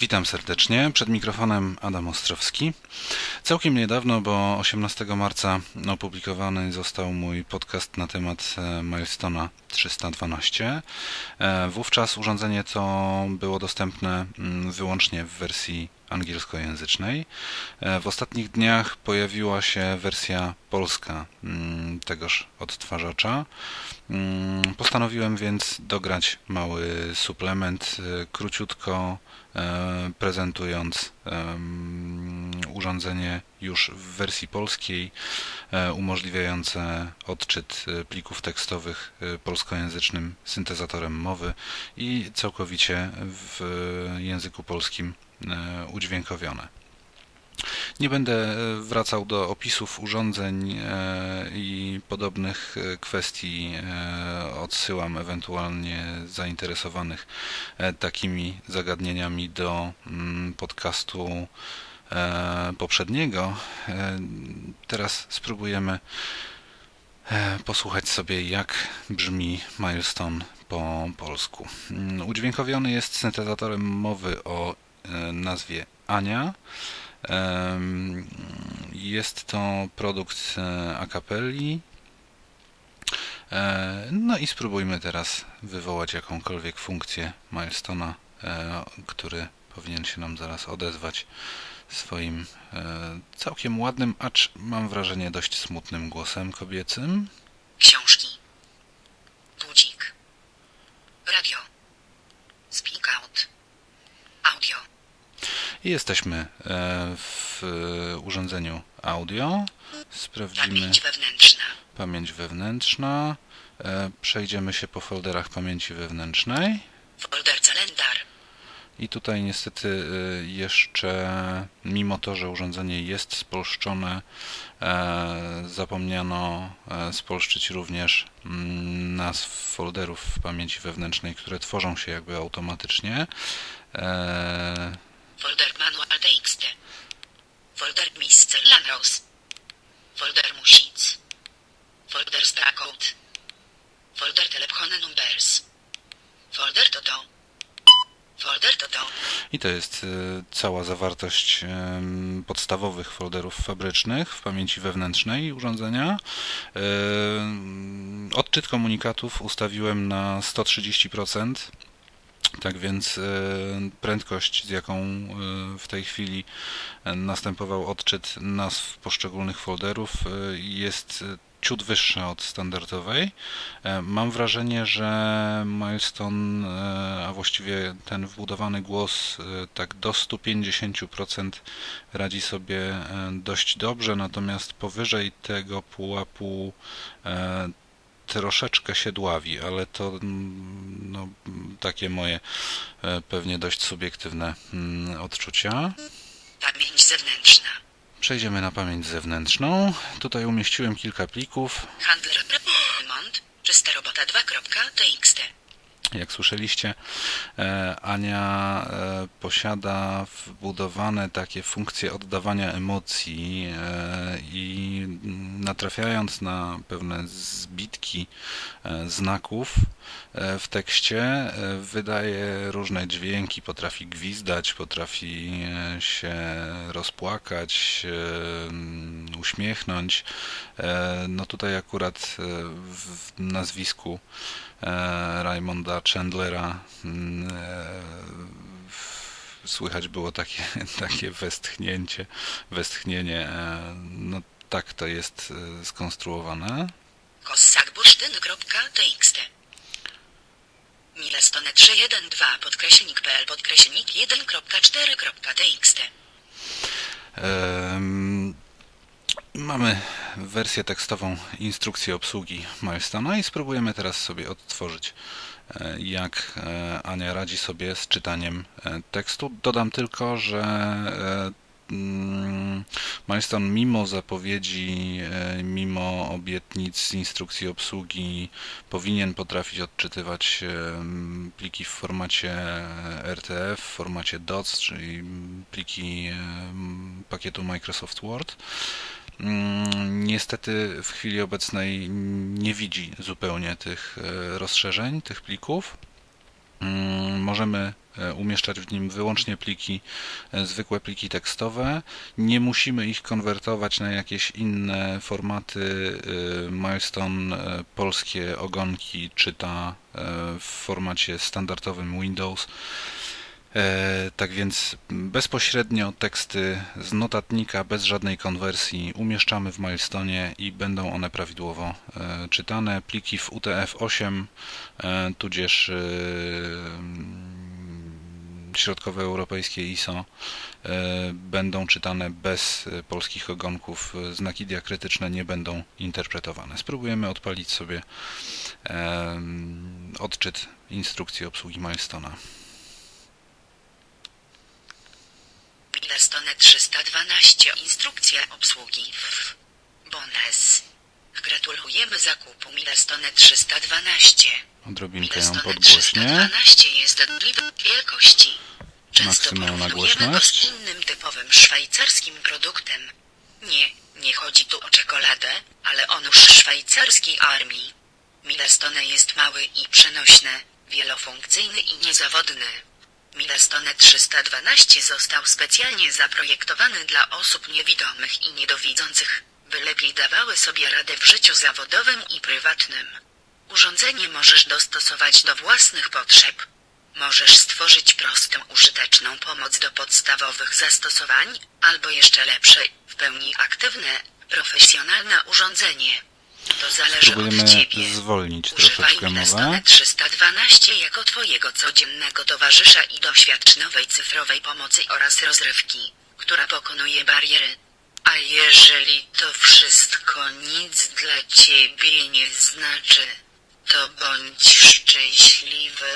Witam serdecznie. Przed mikrofonem Adam Ostrowski. Całkiem niedawno, bo 18 marca opublikowany został mój podcast na temat e, Milestona 312. E, wówczas urządzenie to było dostępne mm, wyłącznie w wersji angielskojęzycznej. E, w ostatnich dniach pojawiła się wersja polska mm, tegoż odtwarzacza. Mm, postanowiłem więc dograć mały suplement, króciutko prezentując urządzenie już w wersji polskiej e, umożliwiające odczyt e, plików tekstowych polskojęzycznym syntezatorem mowy i całkowicie w języku polskim udźwiękowione. Nie będę e, wracał do opisów urządzeń e, i podobnych e, kwestii. Odsyłam ewentualnie zainteresowanych takimi zagadnieniami do mm, podcastu poprzedniego. Teraz spróbujemy posłuchać sobie, jak brzmi Milestone po polsku. Mm, udźwiękowiony jest syntezatorem mowy o nazwie Ania. Jest to produkt e, Acapelli. E, no i spróbujmy teraz wywołać jakąkolwiek funkcję Milestona, e, który powinien się nam zaraz odezwać swoim całkiem ładnym, acz mam wrażenie dość smutnym głosem kobiecym. Książki. Budzik. Radio. Speak out. Audio. I jesteśmy e, w urządzeniu audio. Sprawdzimy pamięć wewnętrzna. Pamięć wewnętrzna. E, przejdziemy się po folderach pamięci wewnętrznej. Folder calendar. I tutaj niestety e, jeszcze, mimo to, że urządzenie jest spolszczone, zapomniano spolszczyć również mm, nazw folderów w pamięci wewnętrznej, które tworzą się jakby automatycznie. Folder manual txt. Folder. Lanros. Folder Music. Folder Stackout. Folder Telephone Numbers. Folder Toto. Folder Toto. I to jest y, cała zawartość podstawowych folderów fabrycznych w pamięci wewnętrznej urządzenia. Odczyt komunikatów ustawiłem na 130%. Tak więc e, prędkość, z jaką e, w tej chwili e, następował odczyt nazw poszczególnych folderów jest ciut wyższa od standardowej. Mam wrażenie, że Milestone, a właściwie ten wbudowany głos tak do 150% radzi sobie dość dobrze, natomiast powyżej tego pułapu troszeczkę się dławi, ale to mm, no, takie moje e, pewnie dość subiektywne mm, odczucia. Pamięć zewnętrzna. Przejdziemy na pamięć zewnętrzną. Tutaj umieściłem kilka plików. Handler remont, czysta robota 2.txt. Jak słyszeliście, e, Ania e, posiada wbudowane takie funkcje oddawania emocji e, i natrafiając na pewne zbitki znaków w tekście, wydaje różne dźwięki, potrafi gwizdać, potrafi się rozpłakać, uśmiechnąć. No tutaj akurat w nazwisku Raymonda Chandlera mm, e, słychać było takie, takie westchnięcie, westchnienie. E, no tak to jest skonstruowane. Kossakbursztyn.txt Milestone 312 podkreślnik pl podkreślnik 1.4.txt Mamy wersję tekstową instrukcji obsługi Milestone'a i spróbujemy teraz sobie odtworzyć e, jak e, Ania radzi sobie z czytaniem e, tekstu. Dodam tylko, że mm, Milestone mimo zapowiedzi, mimo obietnic instrukcji obsługi powinien potrafić odczytywać pliki w formacie RTF, w formacie DOTS, czyli pliki pakietu Microsoft Word. Mm, niestety w chwili obecnej nie widzi zupełnie tych e, rozszerzeń, tych plików. Mm, Możemy e, umieszczać w nim wyłącznie pliki, e, zwykłe pliki tekstowe. Nie musimy ich konwertować na jakieś inne formaty. Milestone polskie ogonki czyta w formacie standardowym Windows. E, Tak więc bezpośrednio teksty z notatnika bez żadnej konwersji umieszczamy w Milestone i będą one prawidłowo e, czytane. Pliki w UTF-8 e, tudzież mm, środkowoeuropejskie ISO e, będą czytane bez polskich ogonków. Znaki diakrytyczne nie będą interpretowane. Spróbujemy odpalić sobie odczyt instrukcji obsługi Milestone'a. Milestone 312. Instrukcja obsługi w Bones. Gratulujemy zakupu Milestone 312. Odrobinkę ją podgłośnię. 312 jest wielkości. Często porównujemy go z innym typowym szwajcarskim produktem. Nie, nie chodzi tu o czekoladę, ale o nóż szwajcarskiej armii. Milestone jest mały i przenośny, wielofunkcyjny i niezawodny. Milestone 312 został specjalnie zaprojektowany dla osób niewidomych i niedowidzących, by lepiej dawały sobie radę w życiu zawodowym i prywatnym. Urządzenie możesz dostosować do własnych potrzeb. Możesz stworzyć prostą, użyteczną pomoc do podstawowych zastosowań, albo jeszcze lepsze, w pełni aktywne, profesjonalne urządzenie. To zależy Spróbujemy od Ciebie. zwolnić troszeczkę mowę. 312 jako Twojego codziennego towarzysza i doświadcz nowej cyfrowej pomocy oraz rozrywki, która pokonuje bariery. A jeżeli to wszystko nic dla Ciebie nie znaczy, to bądź szczęśliwy,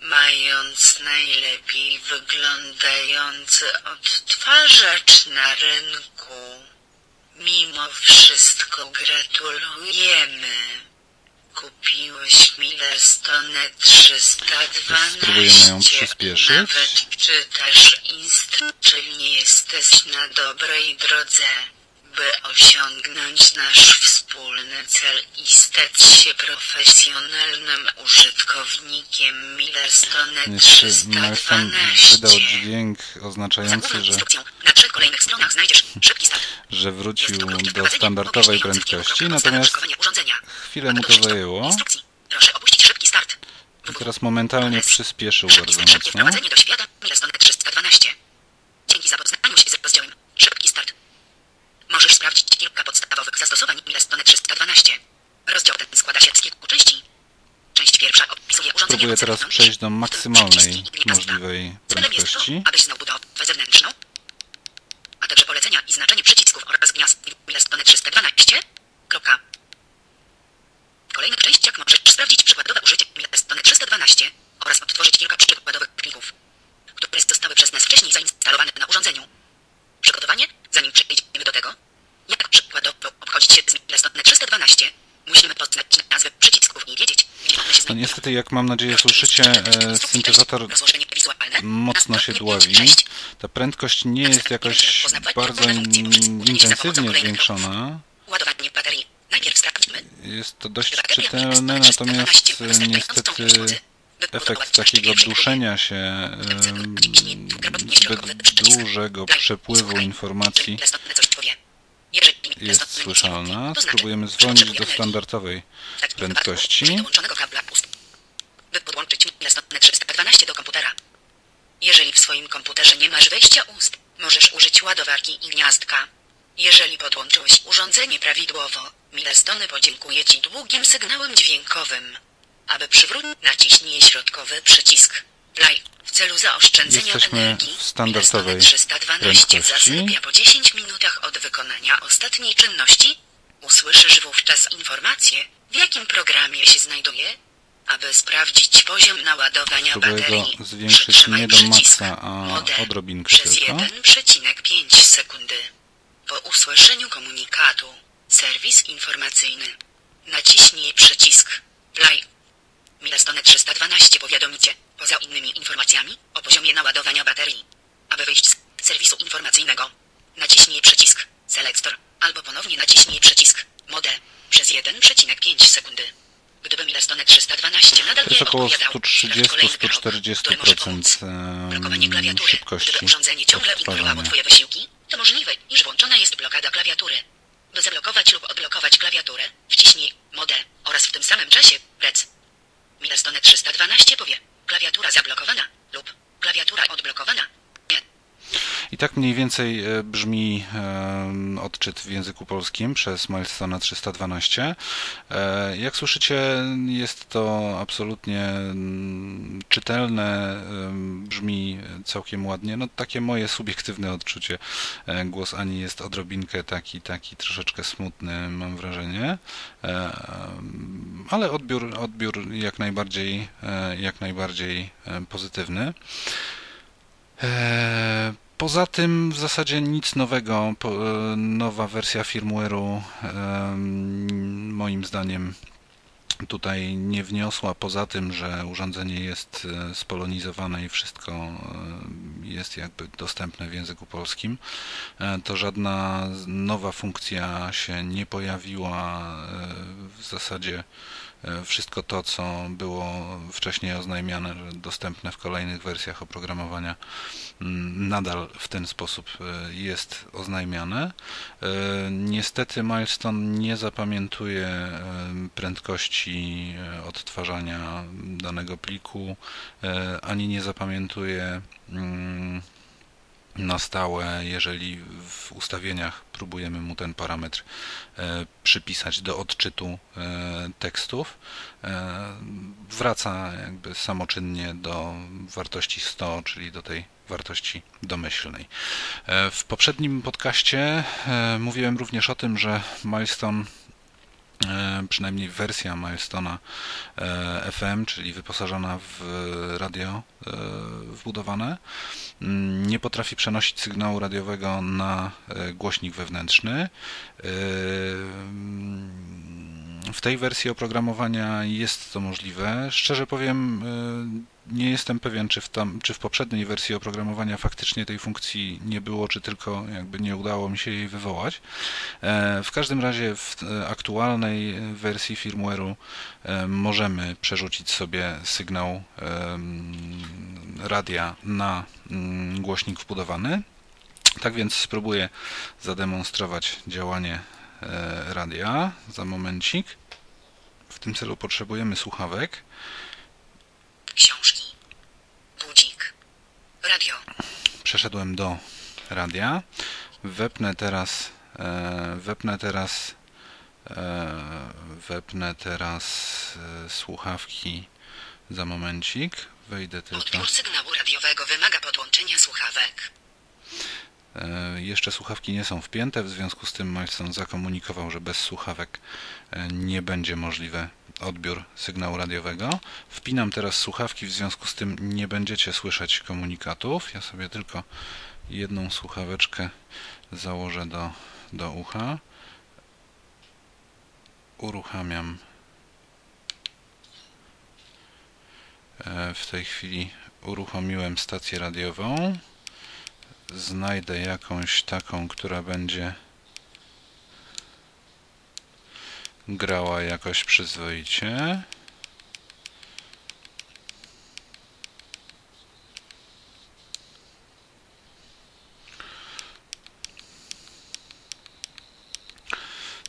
mając najlepiej wyglądający odtwarzacz na rynku. Mimo wszystko gratulujemy. Kupiłeś Milestone 312. Spróbujemy ją przyspieszyć. Nawet czytasz instru, czyli nie jesteś na dobrej drodze, by osiągnąć nasz wspólny cel i stać się profesjonalnym użytkownikiem Milestone Jeszcze Milestone 312. wydał dźwięk oznaczający, że, że wrócił do standardowej prędkości, natomiast chwilę mu to zajęło. I teraz momentalnie przyspieszył bardzo mocno. wprowadzenie do świata Milestone 312. Dzięki zapoznaniu się z rozdziałem Szybki start. Możesz sprawdzić kilka podstawowych zastosowań Milestone 312. Rozdział ten składa się z kilku części. Część pierwsza opisuje urządzenie Spróbuję teraz przejść do maksymalnej możliwej prędkości. abyś znał budowę zewnętrzną, a także polecenia i znaczenie przycisków oraz gniazd Milestone 312. Kropka. W kolejnych częściach możesz sprawdzić przykładowe użycie Milestone 312 oraz odtworzyć kilka przykładowych plików, które zostały przez nas wcześniej zainstalowane na urządzeniu. Przygotowanie, zanim przejdziemy do tego, jak przykładowo obchodzić się z Milestone 312, musimy poznać nazwy przycisków i wiedzieć, gdzie one się No znajdują. Niestety, jak mam nadzieję słyszycie, e, syntezator mocno się dławi. Ta prędkość nie jest jakoś bardzo in- intensywnie zwiększona. Jest to dość czytelne, natomiast 312 e, niestety efekt takiego duszenia się, e, zbyt dużego przepływu informacji jest słyszalna. Spróbujemy zwolnić do standardowej prędkości. 12 do komputera. Jeżeli w swoim komputerze nie masz wejścia ust, możesz użyć ładowarki i gniazdka. Jeżeli podłączyłeś urządzenie prawidłowo, Milestone podziękuje Ci długim sygnałem dźwiękowym. Aby przywrócić, naciśnij środkowy przycisk. Play. W celu zaoszczędzenia Jesteśmy energii, standardowej 312 zasypia po 10 minutach od wykonania ostatniej czynności. Usłyszysz wówczas informację, w jakim programie się znajduje aby sprawdzić poziom naładowania baterii, zwiększyć nie do maksa, a odrobinkę przez tylko. 1,5 sekundy. Po usłyszeniu komunikatu serwis informacyjny naciśnij przycisk Play. Milestone 312 powiadomicie, poza innymi informacjami, o poziomie naładowania baterii. Aby wyjść z serwisu informacyjnego, naciśnij przycisk Selector, albo ponownie naciśnij przycisk Mode przez 1,5 sekundy. Gdyby Milestone 312 nadal To jest około około Odpowiadał. Sprawdź kolejny program, który może 130-140% pomóc. Blokowanie em, klawiatury. szybkości Gdyby urządzenie ciągle ignorowało. Twoje wysiłki, to możliwe, iż włączona jest blokada klawiatury. By zablokować lub odblokować klawiaturę, wciśnij modę oraz w tym samym czasie rec. Milestone 312 powie klawiatura zablokowana lub klawiatura odblokowana. I tak mniej więcej e, brzmi odczyt w języku polskim przez Milestone 312. E, Jak słyszycie, jest to absolutnie mm, czytelne, brzmi całkiem ładnie. No takie moje subiektywne odczucie. E, Głos Ani jest odrobinkę taki, taki troszeczkę smutny, mam wrażenie. Ale odbiór, odbiór jak najbardziej, jak najbardziej pozytywny. E, Poza tym w zasadzie nic nowego. E, Nowa wersja firmware'u moim zdaniem tutaj nie wniosła, poza tym, że urządzenie jest e, spolonizowane i wszystko jest jakby dostępne w języku polskim, e, to żadna nowa funkcja się nie pojawiła. e, W zasadzie e, wszystko to, co było wcześniej oznajmiane, dostępne w kolejnych wersjach oprogramowania, mm, nadal w ten sposób jest oznajmiane. Niestety Milestone nie zapamiętuje prędkości odtwarzania danego pliku, ani nie zapamiętuje na stałe, jeżeli w ustawieniach próbujemy mu ten parametr e, przypisać do odczytu e, tekstów, e, wraca jakby samoczynnie do wartości 100, czyli do tej wartości domyślnej. W poprzednim podcaście mówiłem również o tym, że Milestone przynajmniej wersja Milestona e, FM, czyli wyposażona w radio e, wbudowane, mm, nie potrafi przenosić sygnału radiowego na e, głośnik wewnętrzny. E, W tej wersji oprogramowania jest to możliwe. Szczerze powiem, e, nie jestem pewien, czy w, tam, czy w poprzedniej wersji oprogramowania faktycznie tej funkcji nie było, czy tylko jakby nie udało mi się jej wywołać. E, W każdym razie w e, aktualnej wersji firmware'u e, możemy przerzucić sobie sygnał radia na mm, głośnik wbudowany. Tak więc spróbuję zademonstrować działanie radia za momencik. W tym celu potrzebujemy słuchawek. Książki. Budzik. Radio. Przeszedłem do radia. Wepnę teraz, e, wepnę teraz, e, wepnę teraz e, słuchawki za momencik. Wejdę tylko. Odbiór sygnału radiowego wymaga podłączenia słuchawek. E, Jeszcze słuchawki nie są wpięte, w związku z tym Milestone zakomunikował, że bez słuchawek e, nie będzie możliwy odbiór sygnału radiowego. Wpinam teraz słuchawki, w związku z tym nie będziecie słyszeć komunikatów. Ja sobie tylko jedną słuchaweczkę założę do, do ucha. Uruchamiam E, w tej chwili uruchomiłem stację radiową znajdę jakąś taką, która będzie grała jakoś przyzwoicie.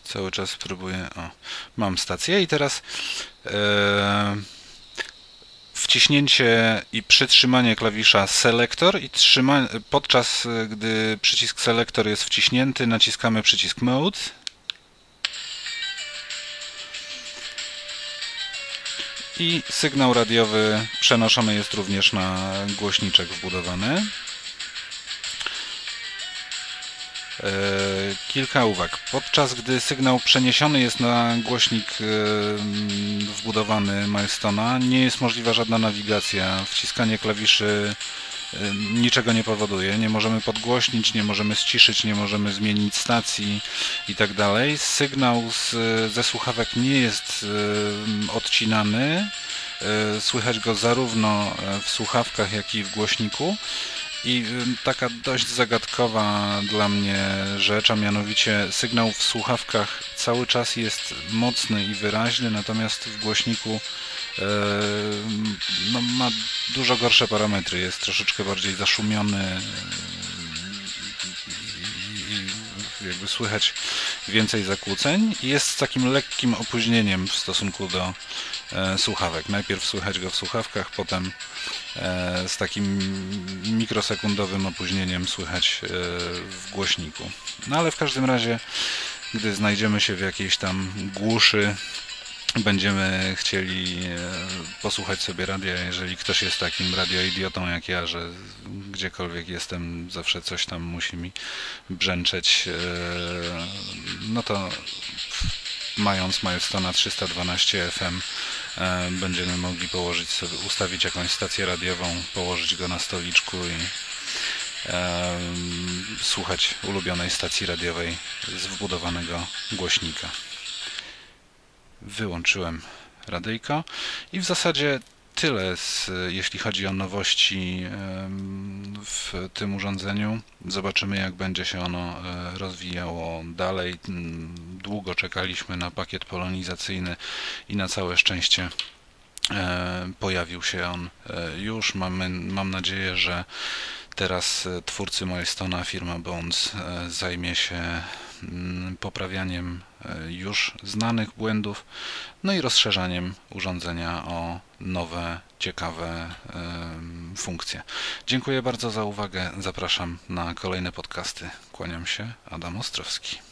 Cały czas próbuję. O, mam stację i teraz e, wciśnięcie i przytrzymanie klawisza Selector i trzyma, podczas e, gdy przycisk Selector jest wciśnięty, naciskamy przycisk Mode. I sygnał radiowy przenoszony jest również na głośniczek wbudowany. Kilka uwag. Podczas gdy sygnał przeniesiony jest na głośnik e, wbudowany Milestona, nie jest możliwa żadna nawigacja. Wciskanie klawiszy e, niczego nie powoduje. Nie możemy podgłośnić, nie możemy ściszyć, nie możemy zmienić stacji i tak. Sygnał z, ze słuchawek nie jest e, odcinany. E, Słychać go zarówno e, w słuchawkach, jak i w głośniku. I y, taka dość zagadkowa dla mnie rzecz, a mianowicie sygnał w słuchawkach cały czas jest mocny i wyraźny, natomiast w głośniku no, ma dużo gorsze parametry, jest troszeczkę bardziej zaszumiony i jakby słychać więcej zakłóceń i jest z takim lekkim opóźnieniem w stosunku do e, słuchawek. Najpierw słychać go w słuchawkach, potem e, z takim mikrosekundowym opóźnieniem słychać e, w głośniku. No ale w każdym razie, gdy znajdziemy się w jakiejś tam głuszy, będziemy chcieli e, posłuchać sobie radia, jeżeli ktoś jest takim radioidiotą jak ja, że gdziekolwiek jestem, zawsze coś tam musi mi brzęczeć, e, no to mając Milestona 312 FM e, będziemy mogli położyć sobie, ustawić jakąś stację radiową, położyć go na stoliczku i słuchać ulubionej stacji radiowej z wbudowanego głośnika wyłączyłem radyjko i w zasadzie tyle, z, jeśli chodzi o nowości w tym urządzeniu. Zobaczymy, jak będzie się ono e, rozwijało dalej. Długo czekaliśmy na pakiet polonizacyjny i na całe szczęście e, pojawił się on e, już. Mamy, mam nadzieję, że teraz twórcy Milestona, firma Bones, zajmie się Mm, poprawianiem e, już znanych błędów, no i rozszerzaniem urządzenia o nowe, ciekawe funkcje. Dziękuję bardzo za uwagę. Zapraszam na kolejne podcasty. Kłaniam się, Adam Ostrowski.